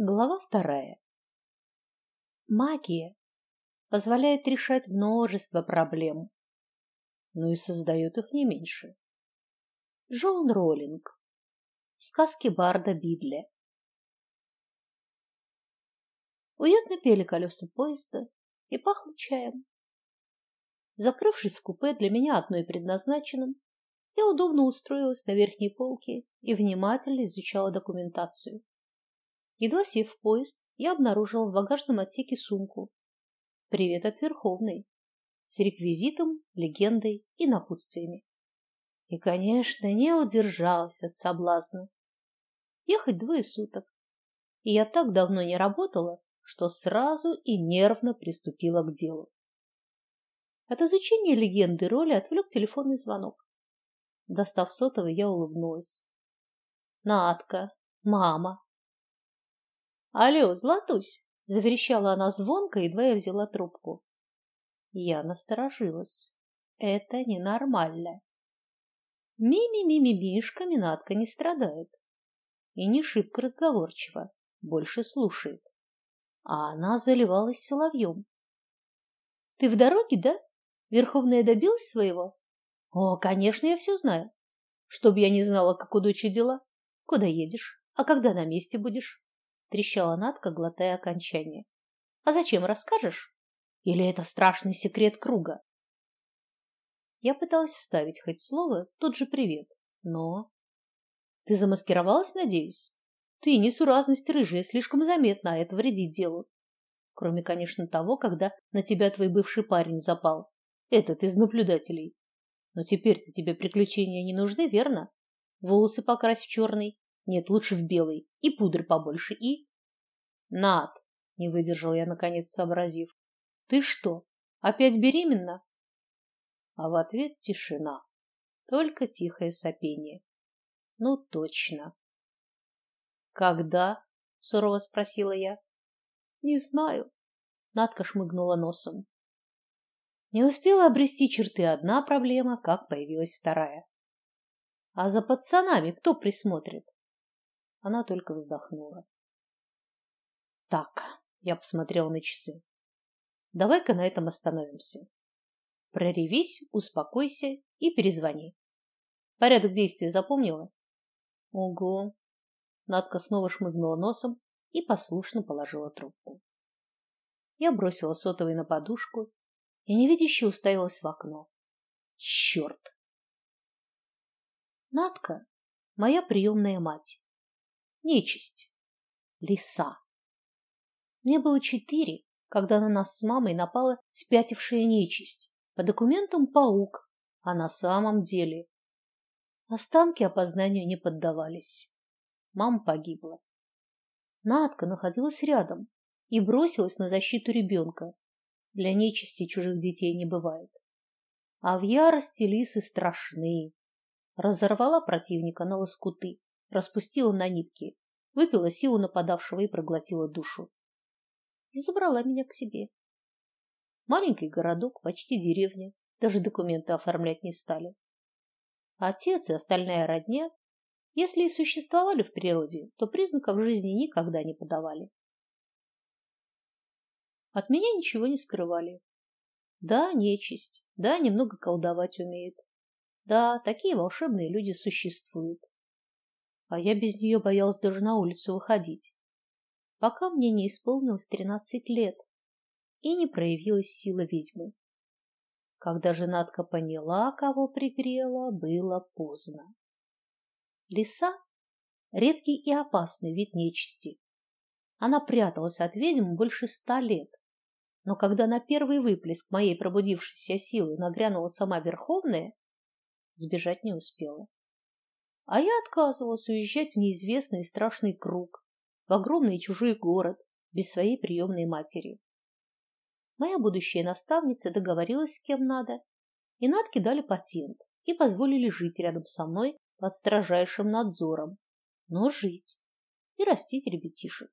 Глава вторая. Магия позволяет решать множество проблем, но и создает их не меньше. Джоан Роллинг. Сказки Барда Бидля. Уютно пели колеса поезда и пахло чаем. Закрывшись в купе для меня одной предназначенным, я удобно устроилась на верхней полке и внимательно изучала документацию. Едва сев в поезд, я обнаружила в багажном отсеке сумку. Привет от Верховной. С реквизитом, легендой и напутствиями. И, конечно, не удержалась от соблазна. Ехать двое суток. И я так давно не работала, что сразу и нервно приступила к делу. От изучения легенды роли отвлек телефонный звонок. Достав сотовый, я улыбнулась. Надка, мама, Алло, Златусь, заверещала она звонко, едва я взяла трубку. Я насторожилась. Это ненормально. Мими-мими-мишка Минатка не страдает. И не шибко разговорчива, больше слушает. А она заливалась соловьем. Ты в дороге, да? Верховная добилась своего? О, конечно, я все знаю. Чтоб я не знала, как у дочери дела. Куда едешь? А когда на месте будешь? Трещала Натка, глотая окончание. А зачем расскажешь? Или это страшный секрет круга? Я пыталась вставить хоть слово, тот же привет, но Ты замаскировалась, надеюсь? Ты несуразность рыжая слишком заметна, это вредит делу. Кроме, конечно, того, когда на тебя твой бывший парень запал. Этот из наблюдателей. Но теперь-то тебе приключения не нужны, верно? Волосы покрась в черный, нет, лучше в белый. И пудры побольше, и... Над, не выдержал я, наконец сообразив. Ты что, опять беременна? А в ответ тишина. Только тихое сопение. Ну, точно. Когда? сурово спросила я. Не знаю. Надка шмыгнула носом. Не успела обрести черты одна проблема, как появилась вторая. А за пацанами кто присмотрит? Она только вздохнула. Так, я посмотрел на часы. Давай-ка на этом остановимся. Проревись, успокойся и перезвони. Порядок действия запомнила? Ого. Надка снова шмыгнула носом и послушно положила трубку. Я бросила сотовый на подушку и невидяще уставилась в окно. Черт! Надка моя приемная мать нечисть, лиса. Мне было четыре, когда на нас с мамой напала спятившая нечисть. По документам паук, а на самом деле останки опознанию не поддавались. Мама погибла. Надка находилась рядом и бросилась на защиту ребенка. Для нечисти чужих детей не бывает. А в ярости лисы страшные. Разорвала противника на лоскуты распустила на нитки, выпила силу нападавшего и проглотила душу. И забрала меня к себе. Маленький городок, почти деревня, даже документы оформлять не стали. Отец и остальная родня, если и существовали в природе, то признаков жизни никогда не подавали. От меня ничего не скрывали. Да, нечисть, да, немного колдовать умеет. Да, такие волшебные люди существуют а я без нее боялась даже на улицу выходить, пока мне не исполнилось тринадцать лет и не проявилась сила ведьмы. Когда женатка поняла, кого пригрела, было поздно. Лиса редкий и опасный вид нечисти. Она пряталась от ведьм больше ста лет. Но когда на первый выплеск моей пробудившейся силы нагрянула сама Верховная, сбежать не успела. А я отказывалась уезжать в неизвестный и страшный круг, в огромный чужой город, без своей приемной матери. Моя будущая наставница договорилась с кем надо, и Натке дали патент и позволили жить рядом со мной под строжайшим надзором, но жить и растить ребятишек.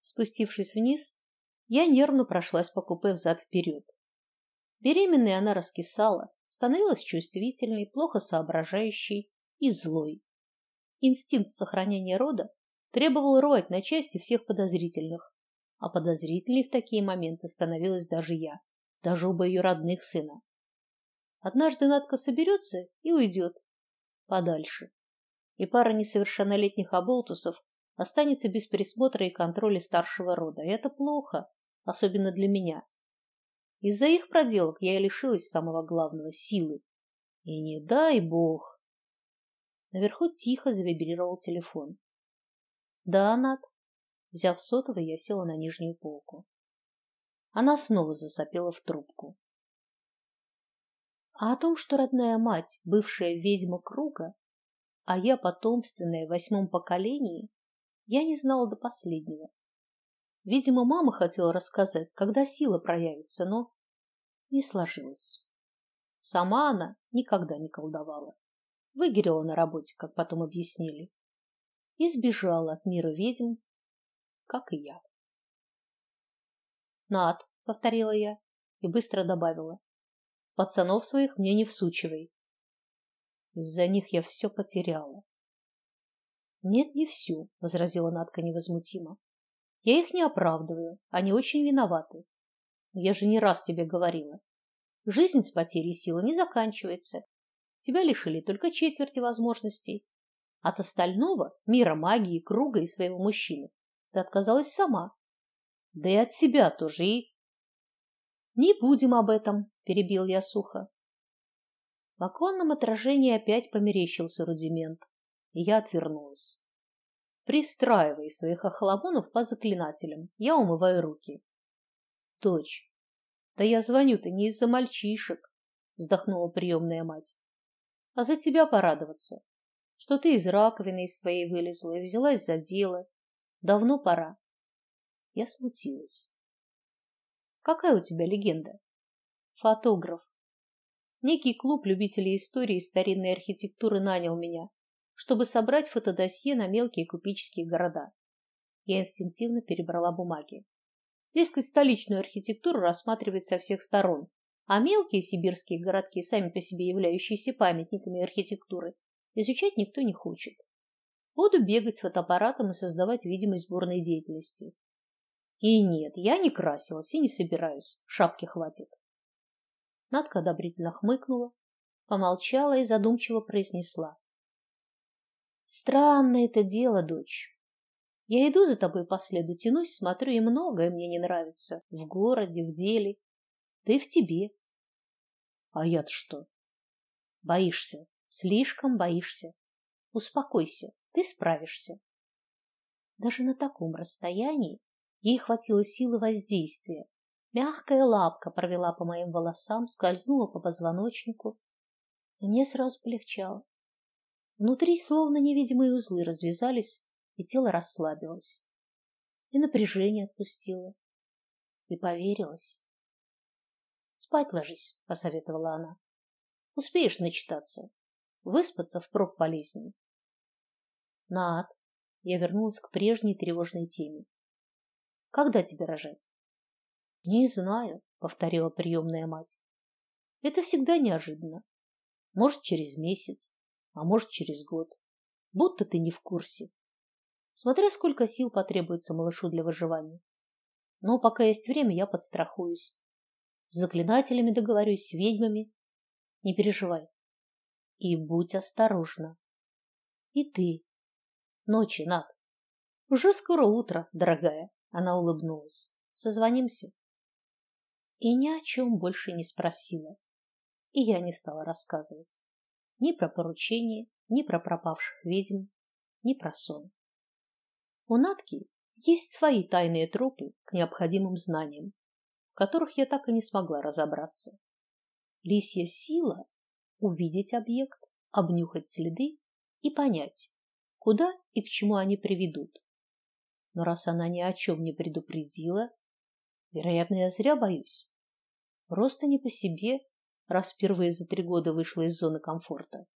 Спустившись вниз, я нервно прошлась по купе взад вперед. Беременная она раскисала, становилась чувствительной, плохо соображающей и злой. Инстинкт сохранения рода требовал рвать на части всех подозрительных. А подозрительней в такие моменты становилась даже я, даже оба ее родных сына. Однажды Надка соберется и уйдет подальше, и пара несовершеннолетних оболтусов останется без присмотра и контроля старшего рода. И это плохо, особенно для меня. Из-за их проделок я и лишилась самого главного силы. И не дай бог. Наверху тихо завибрировал телефон. Да, Над. Взяв сотовый, я села на нижнюю полку. Она снова засопела в трубку. А о том, что родная мать бывшая ведьма круга, а я потомственная в восьмом поколении, я не знала до последнего. Видимо, мама хотела рассказать, когда сила проявится, но не сложилось. Сама она никогда не колдовала. Выгорела на работе, как потом объяснили, и сбежала от мира ведьм, как и я. Над, повторила я и быстро добавила: пацанов своих мне не всучивай. Из-за них я все потеряла. Нет, не всю, возразила Надка невозмутимо. Я их не оправдываю, они очень виноваты. Я же не раз тебе говорила. Жизнь с потерей силы не заканчивается. Тебя лишили только четверти возможностей. От остального мира магии, круга и своего мужчины ты отказалась сама. Да и от себя тоже и Не будем об этом, перебил я сухо. В оконном отражении опять померещился рудимент и я отвернулась. Пристраивай своих охламонов по заклинателям. Я умываю руки. Дочь, да я звоню-то не из-за мальчишек, вздохнула приемная мать. А за тебя порадоваться, что ты из раковины из своей вылезла и взялась за дело. Давно пора. Я смутилась. Какая у тебя легенда? Фотограф. Некий клуб любителей истории и старинной архитектуры нанял меня чтобы собрать фотодосье на мелкие купеческие города. Я инстинктивно перебрала бумаги. Дескать, столичную архитектуру рассматривать со всех сторон, а мелкие сибирские городки, сами по себе являющиеся памятниками архитектуры, изучать никто не хочет. Буду бегать с фотоаппаратом и создавать видимость бурной деятельности. И нет, я не красилась и не собираюсь. Шапки хватит. Надка одобрительно хмыкнула, помолчала и задумчиво произнесла: Странное это дело, дочь. Я иду за тобой по следу, тянусь, смотрю, и многое мне не нравится в городе, в деле, да и в тебе. А я-то что? Боишься, слишком боишься. Успокойся, ты справишься. Даже на таком расстоянии ей хватило силы воздействия. Мягкая лапка провела по моим волосам, скользнула по позвоночнику, и мне сразу полегчало. Внутри словно невидимые узлы развязались, и тело расслабилось. И напряжение отпустило. И поверилось. Спать ложись, посоветовала она. Успеешь начитаться. Выспаться впрок полезней. Над, я вернулась к прежней тревожной теме. Когда тебе рожать? Не знаю, повторила приемная мать. Это всегда неожиданно. Может, через месяц, а может, через год. Будто ты не в курсе. Смотря сколько сил потребуется малышу для выживания. Но пока есть время, я подстрахуюсь. С заклинателями договорюсь, с ведьмами. Не переживай. И будь осторожна. И ты. Ночи, Над. Уже скоро утро, дорогая. Она улыбнулась. Созвонимся. И ни о чем больше не спросила. И я не стала рассказывать ни про поручение, ни про пропавших ведьм, ни про сон. У Натки есть свои тайные тропы к необходимым знаниям, в которых я так и не смогла разобраться. Лисья сила увидеть объект, обнюхать следы и понять, куда и к чему они приведут. Но раз она ни о чем не предупредила, вероятно, я зря боюсь. Просто не по себе раз впервые за три года вышла из зоны комфорта.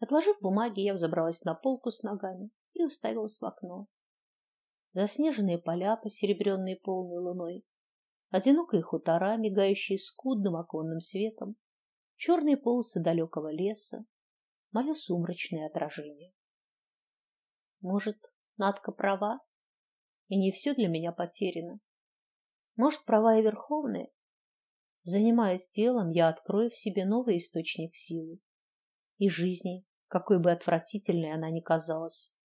Отложив бумаги, я взобралась на полку с ногами и уставилась в окно. Заснеженные поля, посеребренные полной луной, одинокие хутора, мигающие скудным оконным светом, черные полосы далекого леса, мое сумрачное отражение. Может, Надка права, и не все для меня потеряно. Может, права и Верховная? Занимаясь делом, я открою в себе новый источник силы и жизни, какой бы отвратительной она ни казалась.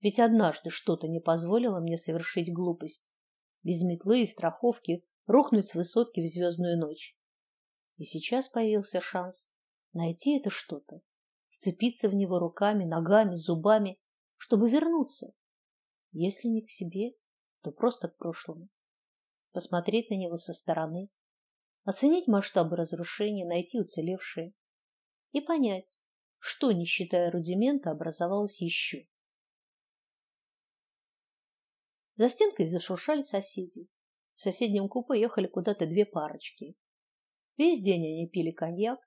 Ведь однажды что-то не позволило мне совершить глупость, без метлы и страховки рухнуть с высотки в звездную ночь. И сейчас появился шанс найти это что-то, вцепиться в него руками, ногами, зубами, чтобы вернуться. Если не к себе, то просто к прошлому. Посмотреть на него со стороны, оценить масштабы разрушения, найти уцелевшие и понять, что, не считая рудимента, образовалось еще. За стенкой зашуршали соседи. В соседнем купе ехали куда-то две парочки. Весь день они пили коньяк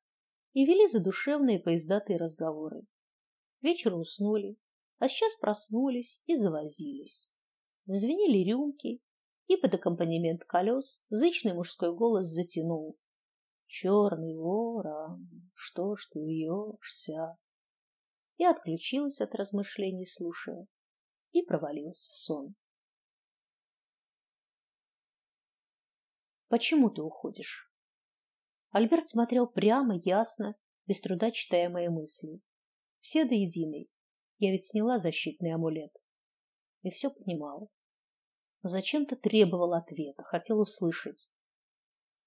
и вели задушевные поездатые разговоры. К вечеру уснули, а сейчас проснулись и завозились. Зазвенели рюмки, и под аккомпанемент колес зычный мужской голос затянул: «Черный ворон, что ж ты вьешься?» И отключилась от размышлений, слушая, и провалилась в сон. Почему ты уходишь? Альберт смотрел прямо, ясно, без труда читая мои мысли. Все до единой. Я ведь сняла защитный амулет. И все понимала. Зачем-то требовал ответа, хотел услышать.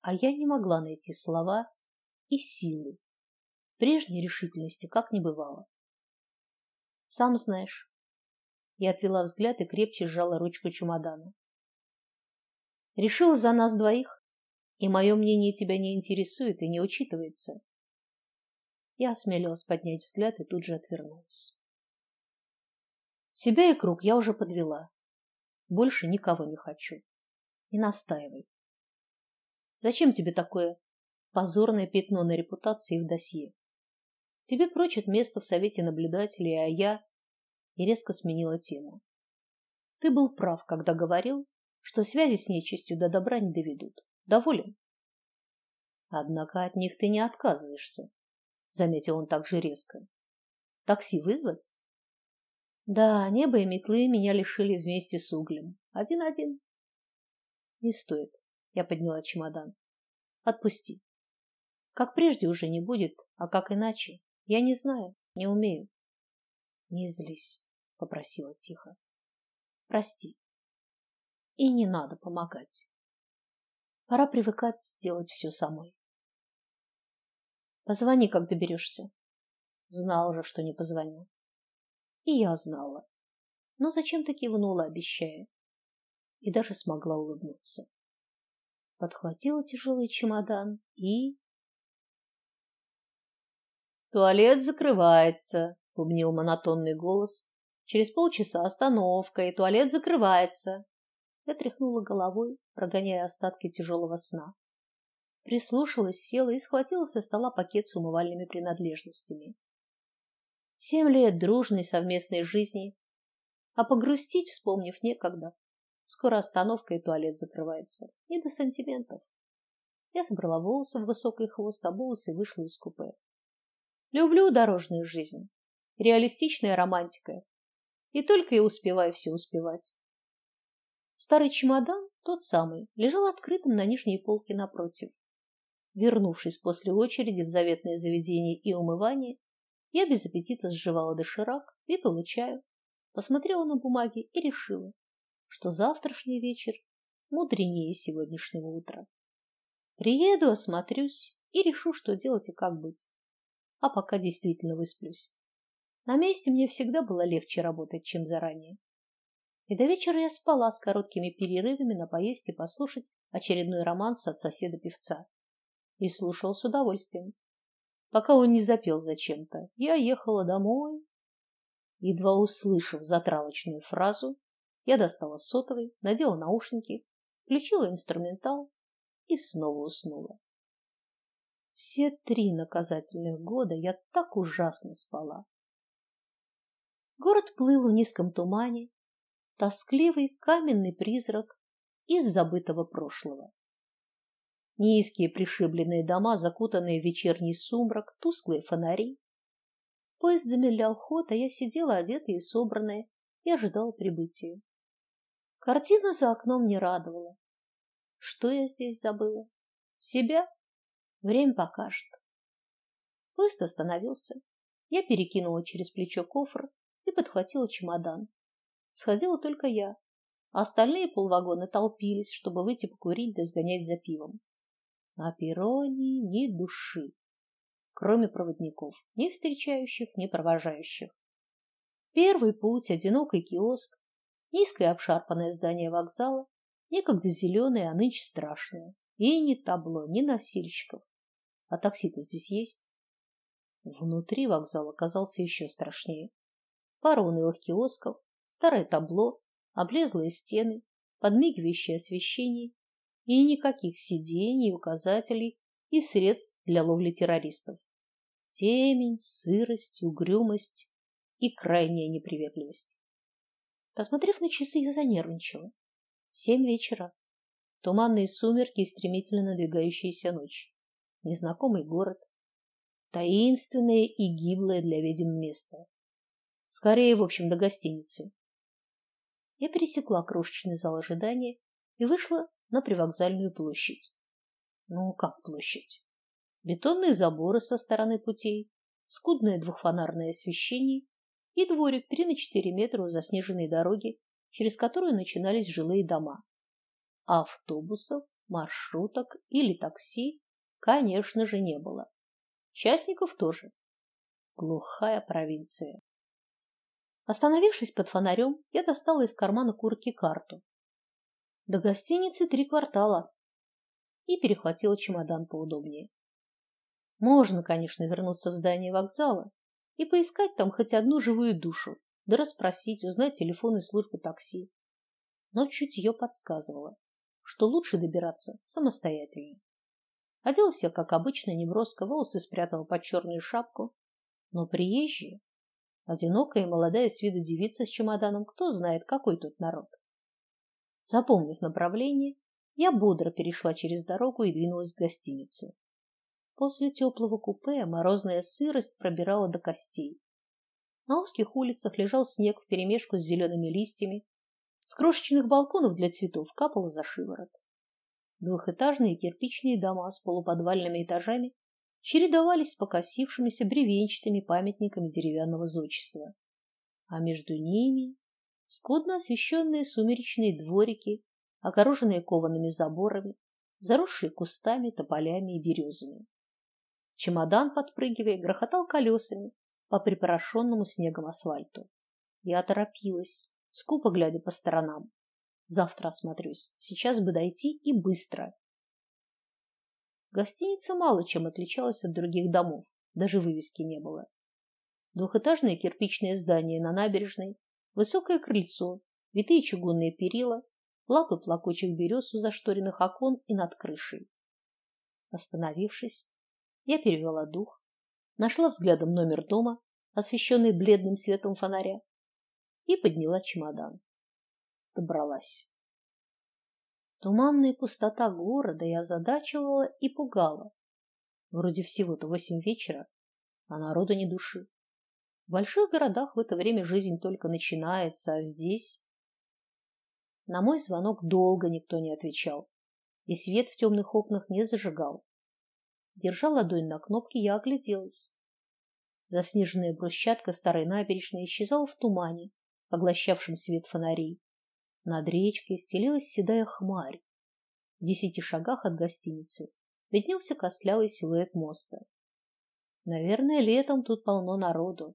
А я не могла найти слова и силы. Прежней решительности как не бывало. Сам знаешь. Я отвела взгляд и крепче сжала ручку чемодана. Решила за нас двоих, и мое мнение тебя не интересует и не учитывается. Я осмелилась поднять взгляд и тут же отвернулась. Себя и круг я уже подвела. Больше никого не хочу. Не настаивай. Зачем тебе такое позорное пятно на репутации в досье? Тебе прочат место в совете наблюдателей, а я и резко сменила тему. Ты был прав, когда говорил, что связи с нечистью до добра не доведут. Доволен? Однако от них ты не отказываешься, заметил он также резко. Такси вызвать? Да, небо и метлы меня лишили вместе с углем. Один-один. Не стоит. Я подняла чемодан. Отпусти. Как прежде уже не будет, а как иначе, я не знаю, не умею. Не злись, попросила тихо. Прости и не надо помогать. Пора привыкать сделать все самой. Позвони, как доберешься. Знал же, что не позвоню. И я знала, но зачем-то кивнула, обещая, и даже смогла улыбнуться. Подхватила тяжелый чемодан и Туалет закрывается, бубнил монотонный голос. Через полчаса остановка, и туалет закрывается. Я тряхнула головой, прогоняя остатки тяжелого сна. Прислушалась, села и схватила со стола пакет с умывальными принадлежностями. Семь лет дружной совместной жизни, а погрустить, вспомнив, некогда. Скоро остановка и туалет закрывается. Не до сантиментов. Я собрала волосы в высокий хвост, обулась и вышла из купе. Люблю дорожную жизнь. Реалистичная романтика. И только и успеваю все успевать. Старый чемодан, тот самый, лежал открытым на нижней полке напротив. Вернувшись после очереди в заветное заведение и умывание, я без аппетита сживала доширак, выпила чаю, посмотрела на бумаги и решила, что завтрашний вечер мудренее сегодняшнего утра. Приеду, осмотрюсь и решу, что делать и как быть. А пока действительно высплюсь. На месте мне всегда было легче работать, чем заранее. И до вечера я спала с короткими перерывами на поесть и послушать очередной романс от соседа-певца. И слушал с удовольствием. Пока он не запел зачем-то, я ехала домой. Едва услышав затравочную фразу, я достала сотовый, надела наушники, включила инструментал и снова уснула. Все три наказательных года я так ужасно спала. Город плыл в низком тумане, тоскливый каменный призрак из забытого прошлого. Низкие пришибленные дома, закутанные в вечерний сумрак, тусклые фонари. Поезд замедлял ход, а я сидела одетая и собранная и ожидала прибытия. Картина за окном не радовала. Что я здесь забыла? Себя? Время покажет. Поезд остановился. Я перекинула через плечо кофр и подхватила чемодан. Сходила только я, а остальные полвагона толпились, чтобы выйти покурить да сгонять за пивом. На перроне ни души, кроме проводников, ни встречающих, ни провожающих. Первый путь одинокий киоск, низкое обшарпанное здание вокзала, некогда зеленое, а нынче страшное, и ни табло, ни носильщиков. А такси-то здесь есть. Внутри вокзал оказался еще страшнее. Пара унылых киосков, старое табло, облезлые стены, подмигивающее освещение и никаких сидений, указателей и средств для ловли террористов. Темень, сырость, угрюмость и крайняя неприветливость. Посмотрев на часы, я занервничала. Семь вечера. Туманные сумерки и стремительно надвигающаяся ночь. Незнакомый город. Таинственное и гиблое для ведьм место. Скорее, в общем, до гостиницы. Я пересекла крошечный зал ожидания и вышла на привокзальную площадь. Ну, как площадь? Бетонные заборы со стороны путей, скудное двухфонарное освещение и дворик 3 на 4 метра у заснеженной дороги, через которую начинались жилые дома. автобусов, маршруток или такси, конечно же, не было. Частников тоже. Глухая провинция. Остановившись под фонарем, я достала из кармана куртки карту. До гостиницы три квартала. И перехватила чемодан поудобнее. Можно, конечно, вернуться в здание вокзала и поискать там хоть одну живую душу, да расспросить, узнать телефоны службы такси. Но чутье подсказывало, что лучше добираться самостоятельно. Оделась я, как обычно, неброско, волосы спрятала под черную шапку, но приезжие Одинокая и молодая с виду девица с чемоданом, кто знает, какой тут народ. Запомнив направление, я бодро перешла через дорогу и двинулась к гостинице. После теплого купе морозная сырость пробирала до костей. На узких улицах лежал снег вперемешку с зелеными листьями, с крошечных балконов для цветов капало за шиворот. Двухэтажные кирпичные дома с полуподвальными этажами чередовались с покосившимися бревенчатыми памятниками деревянного зодчества, а между ними скудно освещенные сумеречные дворики, огороженные коваными заборами, заросшие кустами, тополями и березами. Чемодан, подпрыгивая, грохотал колесами по припорошенному снегом асфальту. Я торопилась, скупо глядя по сторонам. Завтра осмотрюсь. Сейчас бы дойти и быстро. Гостиница мало чем отличалась от других домов, даже вывески не было. Двухэтажное кирпичное здание на набережной, высокое крыльцо, витые чугунные перила, лапы плакучих берез у зашторенных окон и над крышей. Остановившись, я перевела дух, нашла взглядом номер дома, освещенный бледным светом фонаря, и подняла чемодан. Добралась. Туманная пустота города и озадачивала, и пугала. Вроде всего-то восемь вечера, а народу ни души. В больших городах в это время жизнь только начинается, а здесь На мой звонок долго никто не отвечал, и свет в темных окнах не зажигал. Держа ладонь на кнопке, я огляделась. Заснеженная брусчатка старой набережной исчезала в тумане, поглощавшем свет фонарей. Над речкой стелилась седая хмарь. В десяти шагах от гостиницы виднелся костлявый силуэт моста. Наверное, летом тут полно народу,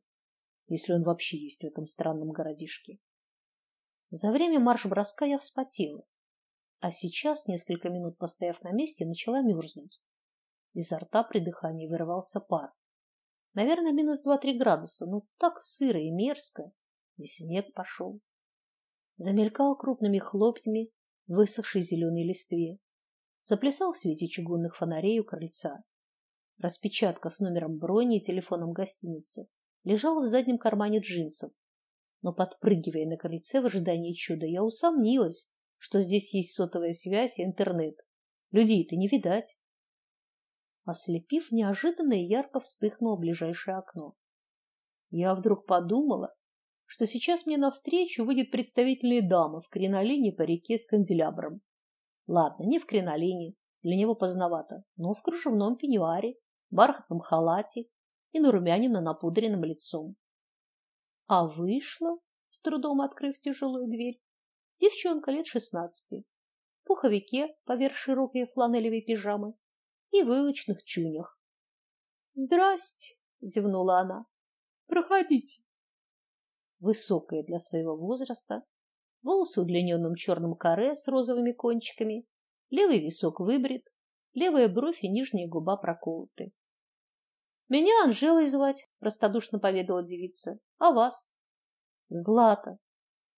если он вообще есть в этом странном городишке. За время марш-броска я вспотела, а сейчас, несколько минут постояв на месте, начала мерзнуть. Изо рта при дыхании вырывался пар. Наверное, минус два-три градуса, но так сыро и мерзко, и снег пошел замелькал крупными хлопьями в высохшей зеленой листве, заплясал в свете чугунных фонарей у крыльца. Распечатка с номером брони и телефоном гостиницы лежала в заднем кармане джинсов, но подпрыгивая на крыльце в ожидании чуда, я усомнилась, что здесь есть сотовая связь и интернет. Людей-то не видать. Ослепив, неожиданно и ярко вспыхнуло ближайшее окно. Я вдруг подумала, что сейчас мне навстречу выйдет представительная дама в кринолине по реке с канделябром. Ладно, не в кринолине, для него поздновато, но в кружевном пеньюаре, бархатном халате и нарумянина напудренным лицом. А вышла, с трудом открыв тяжелую дверь, девчонка лет шестнадцати, в пуховике поверх широкой фланелевой пижамы и войлочных чунях. "Здрасте", зевнула она. "Проходите" высокая для своего возраста, волосы удлиненным черным каре с розовыми кончиками, левый висок выбрит, левая бровь и нижняя губа проколоты. Меня Анжелой звать, простодушно поведала девица. А вас? Злата.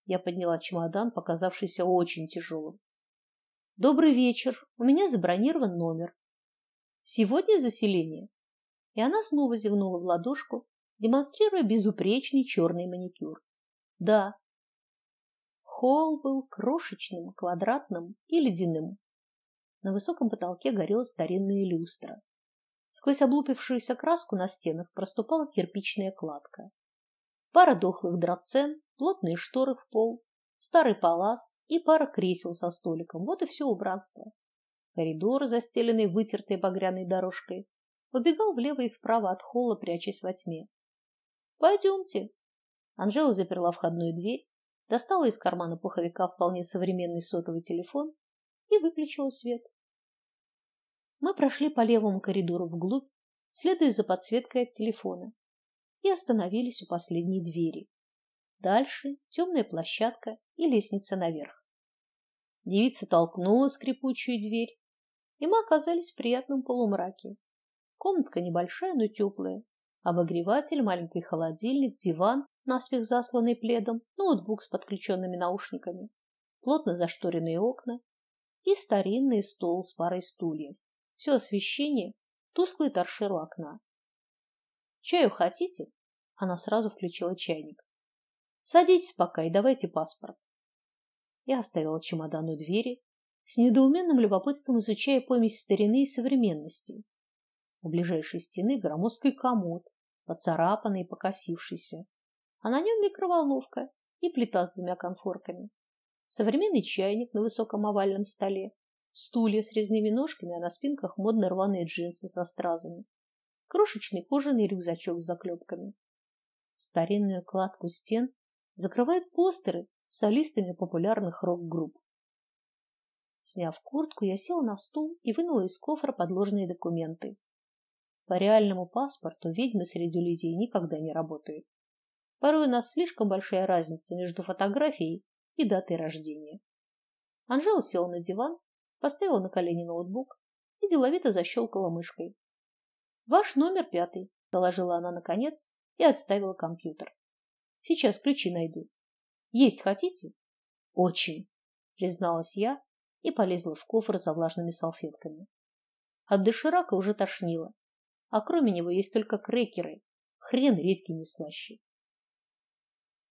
Я подняла чемодан, показавшийся очень тяжелым. Добрый вечер. У меня забронирован номер. Сегодня заселение. И она снова зевнула в ладошку, демонстрируя безупречный черный маникюр. Да. Холл был крошечным, квадратным и ледяным. На высоком потолке горела старинная люстра. Сквозь облупившуюся краску на стенах проступала кирпичная кладка. Пара дохлых драцен, плотные шторы в пол, старый палас и пара кресел со столиком. Вот и все убранство. Коридор, застеленный вытертой багряной дорожкой, убегал влево и вправо от холла, прячась во тьме. Пойдемте. Анжела заперла входную дверь, достала из кармана пуховика вполне современный сотовый телефон и выключила свет. Мы прошли по левому коридору вглубь, следуя за подсветкой от телефона, и остановились у последней двери. Дальше темная площадка и лестница наверх. Девица толкнула скрипучую дверь, и мы оказались в приятном полумраке. Комнатка небольшая, но теплая, обогреватель, маленький холодильник, диван, наспех засланный пледом, ноутбук с подключенными наушниками, плотно зашторенные окна и старинный стол с парой стульев. Все освещение тусклый торшер у окна. Чаю хотите? Она сразу включила чайник. Садитесь пока и давайте паспорт. Я оставила чемодан у двери, с недоуменным любопытством изучая помесь старины и современности. У ближайшей стены громоздкий комод, поцарапанный и покосившийся, а на нем микроволновка и плита с двумя конфорками. Современный чайник на высоком овальном столе, стулья с резными ножками, а на спинках модно рваные джинсы со стразами, крошечный кожаный рюкзачок с заклепками. Старинную кладку стен закрывают постеры с солистами популярных рок-групп. Сняв куртку, я села на стул и вынула из кофра подложные документы. По реальному паспорту ведьмы среди людей никогда не работают. Порой у нас слишком большая разница между фотографией и датой рождения. Анжела села на диван, поставила на колени ноутбук и деловито защелкала мышкой. Ваш номер пятый, доложила она наконец и отставила компьютер. Сейчас ключи найду. Есть хотите? Очень, призналась я и полезла в кофр за влажными салфетками. От доширака уже тошнило а кроме него есть только крекеры. Хрен редьки не слаще.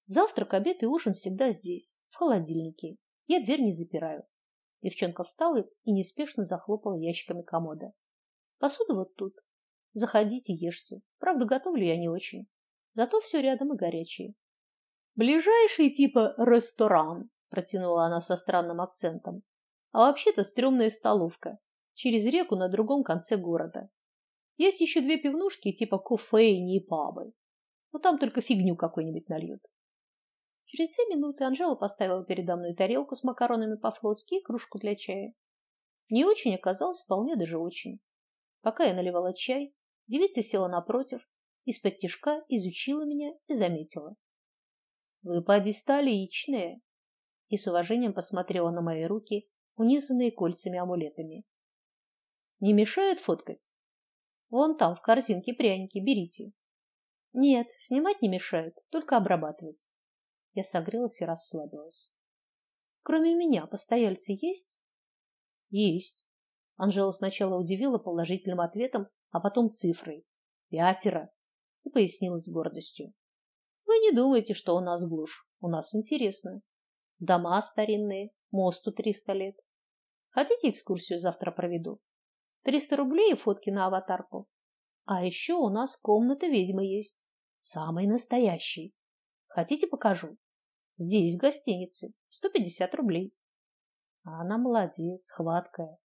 Завтрак, обед и ужин всегда здесь, в холодильнике. Я дверь не запираю. Девчонка встала и неспешно захлопала ящиками комода. Посуда вот тут. Заходите, ешьте. Правда, готовлю я не очень. Зато все рядом и горячее. Ближайший типа ресторан, протянула она со странным акцентом. А вообще-то стрёмная столовка через реку на другом конце города. Есть еще две пивнушки типа кофейни и пабы. Но там только фигню какой-нибудь нальют. Через две минуты Анжела поставила передо мной тарелку с макаронами по-флотски и кружку для чая. Не очень оказалось, вполне даже очень. Пока я наливала чай, девица села напротив, из-под тишка изучила меня и заметила: "Вы поди столичная". И с уважением посмотрела на мои руки, унизанные кольцами амулетами. "Не мешает фоткать?" Вон там в корзинке пряники, берите. Нет, снимать не мешают, только обрабатывать. Я согрелась и расслабилась. Кроме меня постояльцы есть? Есть. Анжела сначала удивила положительным ответом, а потом цифрой. Пятеро. И пояснила с гордостью. Вы не думайте, что у нас глушь. У нас интересно. Дома старинные, мосту триста лет. Хотите экскурсию завтра проведу? Триста рублей и фотки на аватарку. А еще у нас комната ведьмы есть. Самый настоящий. Хотите, покажу? Здесь, в гостинице. Сто пятьдесят рублей. А она молодец, хваткая.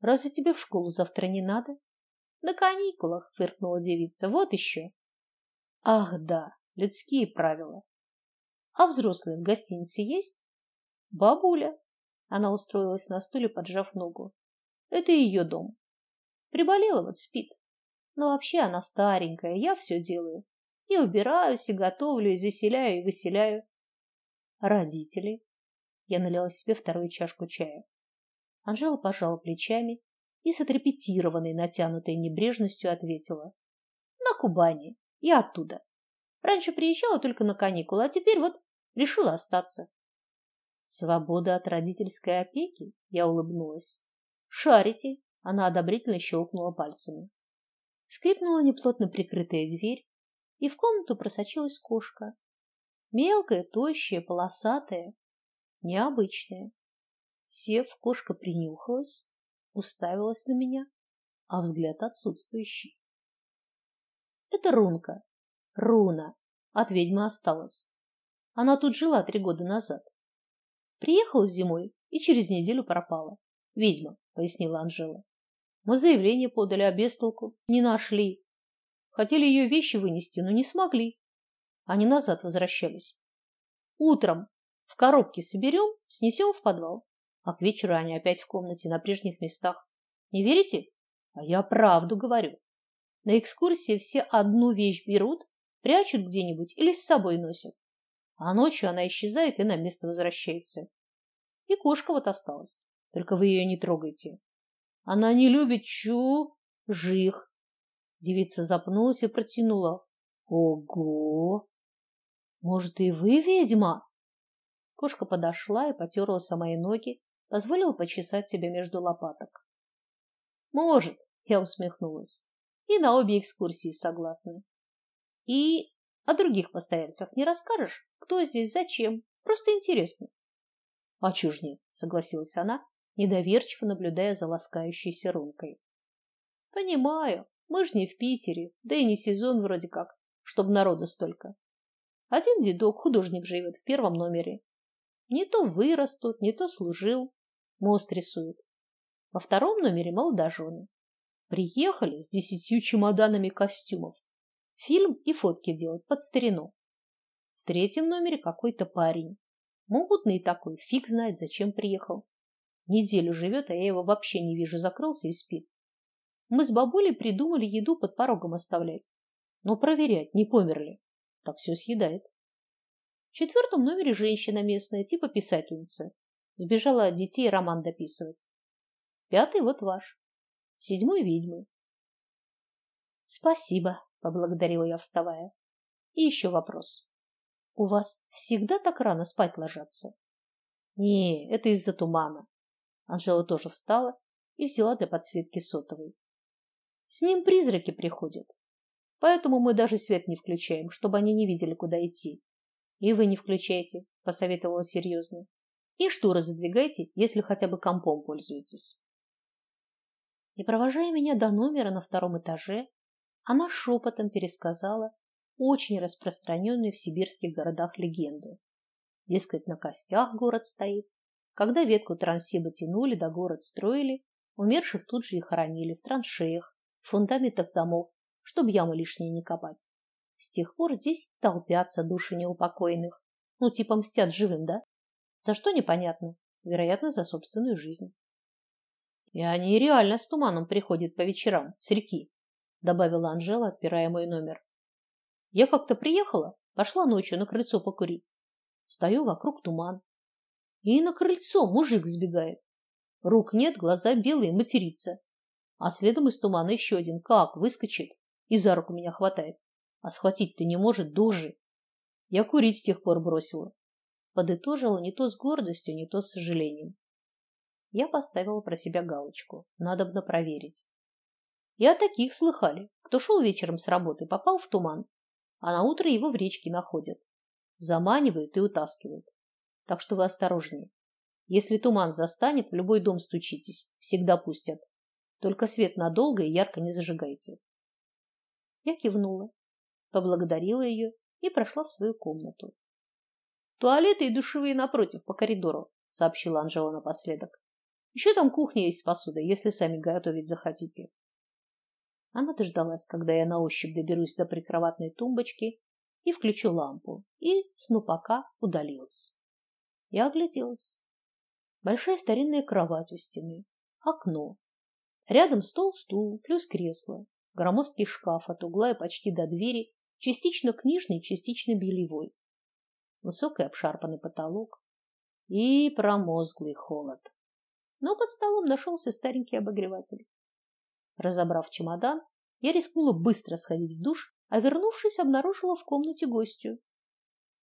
Разве тебе в школу завтра не надо? На каникулах, фыркнула девица. Вот еще. Ах, да, людские правила. А взрослые в гостинице есть? Бабуля. Она устроилась на стуле, поджав ногу. Это ее дом. Приболела вот спит. Но вообще она старенькая, я все делаю. И убираюсь, и готовлю, и заселяю, и выселяю. Родители. Я налила себе вторую чашку чая. Анжела пожала плечами и с отрепетированной натянутой небрежностью ответила: "На Кубани. Я оттуда. Раньше приезжала только на каникулы, а теперь вот решила остаться". Свобода от родительской опеки? Я улыбнулась. Шарите? Она одобрительно щелкнула пальцами. Скрипнула неплотно прикрытая дверь, и в комнату просочилась кошка. Мелкая, тощая, полосатая, необычная. Сев, кошка принюхалась, уставилась на меня, а взгляд отсутствующий. Это Рунка. Руна. От ведьмы осталась. Она тут жила три года назад. Приехала зимой и через неделю пропала. Ведьма, пояснила Анжела. Мы заявление подали, а без не нашли. Хотели ее вещи вынести, но не смогли. Они назад возвращались. Утром в коробке соберем, снесем в подвал, а к вечеру они опять в комнате на прежних местах. Не верите? А я правду говорю. На экскурсии все одну вещь берут, прячут где-нибудь или с собой носят а ночью она исчезает и на место возвращается. И кошка вот осталась. Только вы ее не трогайте. Она не любит чужих. Девица запнулась и протянула: "Ого! Может, и вы ведьма?" Кошка подошла и потерла мои ноги, позволила почесать себя между лопаток. "Может", я усмехнулась. "И на обе экскурсии согласна. И о других постояльцах не расскажешь? Кто здесь, зачем? Просто интересно. А чужни, согласилась она, недоверчиво наблюдая за ласкающейся рункой. Понимаю, мы ж не в Питере, да и не сезон вроде как, чтобы народу столько. Один дедок, художник живет в первом номере. Не то вырос тут, не то служил, мост рисует. Во втором номере молодожены. Приехали с десятью чемоданами костюмов. Фильм и фотки делать под старину. В третьем номере какой-то парень. Мутный такой, фиг знает, зачем приехал. Неделю живет, а я его вообще не вижу, закрылся и спит. Мы с бабулей придумали еду под порогом оставлять. Но проверять, не помер ли. Так все съедает. В четвертом номере женщина местная, типа писательница. Сбежала от детей роман дописывать. Пятый вот ваш. Седьмой ведьмы. Спасибо, поблагодарила я, вставая. И еще вопрос. У вас всегда так рано спать ложатся? Не, это из-за тумана. Анжела тоже встала и взяла для подсветки сотовый. С ним призраки приходят. Поэтому мы даже свет не включаем, чтобы они не видели, куда идти. И вы не включайте, посоветовала серьезно. И шторы задвигайте, если хотя бы компом пользуетесь. И провожая меня до номера на втором этаже, она шепотом пересказала очень распространенную в сибирских городах легенду. Дескать, на костях город стоит. Когда ветку Транссиба тянули, да город строили, умерших тут же и хоронили в траншеях, в фундаментах домов, чтобы ямы лишние не копать. С тех пор здесь толпятся души неупокоенных. Ну, типа мстят живым, да? За что непонятно. Вероятно, за собственную жизнь. И они реально с туманом приходят по вечерам с реки, добавила Анжела, отпирая мой номер. Я как-то приехала, пошла ночью на крыльцо покурить. Стою вокруг туман. И на крыльцо мужик сбегает. Рук нет, глаза белые, матерится. А следом из тумана еще один, как выскочит и за руку меня хватает. А схватить-то не может, дожи. Я курить с тех пор бросила. Подытожила не то с гордостью, не то с сожалением. Я поставила про себя галочку. Надобно проверить. И о таких слыхали, кто шел вечером с работы, попал в туман а на утро его в речке находят, заманивают и утаскивают. Так что вы осторожнее. Если туман застанет, в любой дом стучитесь, всегда пустят. Только свет надолго и ярко не зажигайте. Я кивнула. поблагодарила ее и прошла в свою комнату. Туалеты и душевые напротив по коридору, сообщила Анжела напоследок. Еще там кухня есть с посудой, если сами готовить захотите. Она дождалась, когда я на ощупь доберусь до прикроватной тумбочки и включу лампу, и снупака удалилась. Я огляделась. Большая старинная кровать у стены, окно. Рядом стол-стул, плюс кресло, громоздкий шкаф от угла и почти до двери, частично книжный, частично бельевой. Высокий обшарпанный потолок и промозглый холод. Но под столом нашелся старенький обогреватель. Разобрав чемодан, я рискнула быстро сходить в душ, а вернувшись, обнаружила в комнате гостью.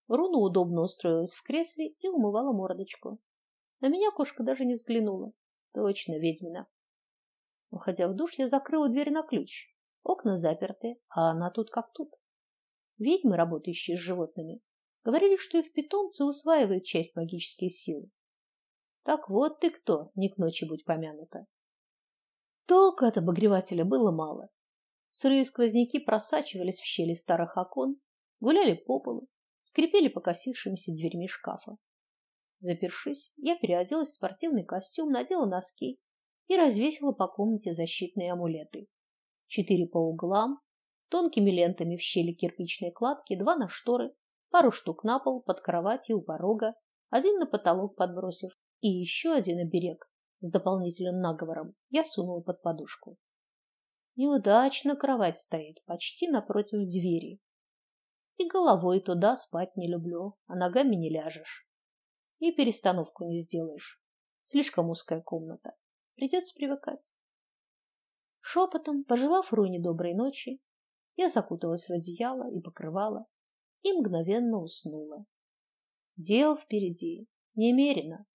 Руна удобно устроилась в кресле и умывала мордочку. На меня кошка даже не взглянула. Точно ведьмина. Уходя в душ, я закрыла дверь на ключ. Окна заперты, а она тут как тут. Ведьмы, работающие с животными, говорили, что их питомцы усваивают часть магической силы. Так вот ты кто, не к ночи будь помянута. Толку от обогревателя было мало. Сырые сквозняки просачивались в щели старых окон, гуляли по полу, скрипели покосившимися дверьми шкафа. Запершись, я переоделась в спортивный костюм, надела носки и развесила по комнате защитные амулеты. Четыре по углам, тонкими лентами в щели кирпичной кладки, два на шторы, пару штук на пол, под кроватью у порога, один на потолок подбросив и еще один оберег с дополнительным наговором я сунула под подушку. Неудачно кровать стоит почти напротив двери. И головой туда спать не люблю, а ногами не ляжешь. И перестановку не сделаешь. Слишком узкая комната. Придется привыкать. Шепотом, пожелав Руне доброй ночи, я закуталась в одеяло и покрывало и мгновенно уснула. Дел впереди немерено.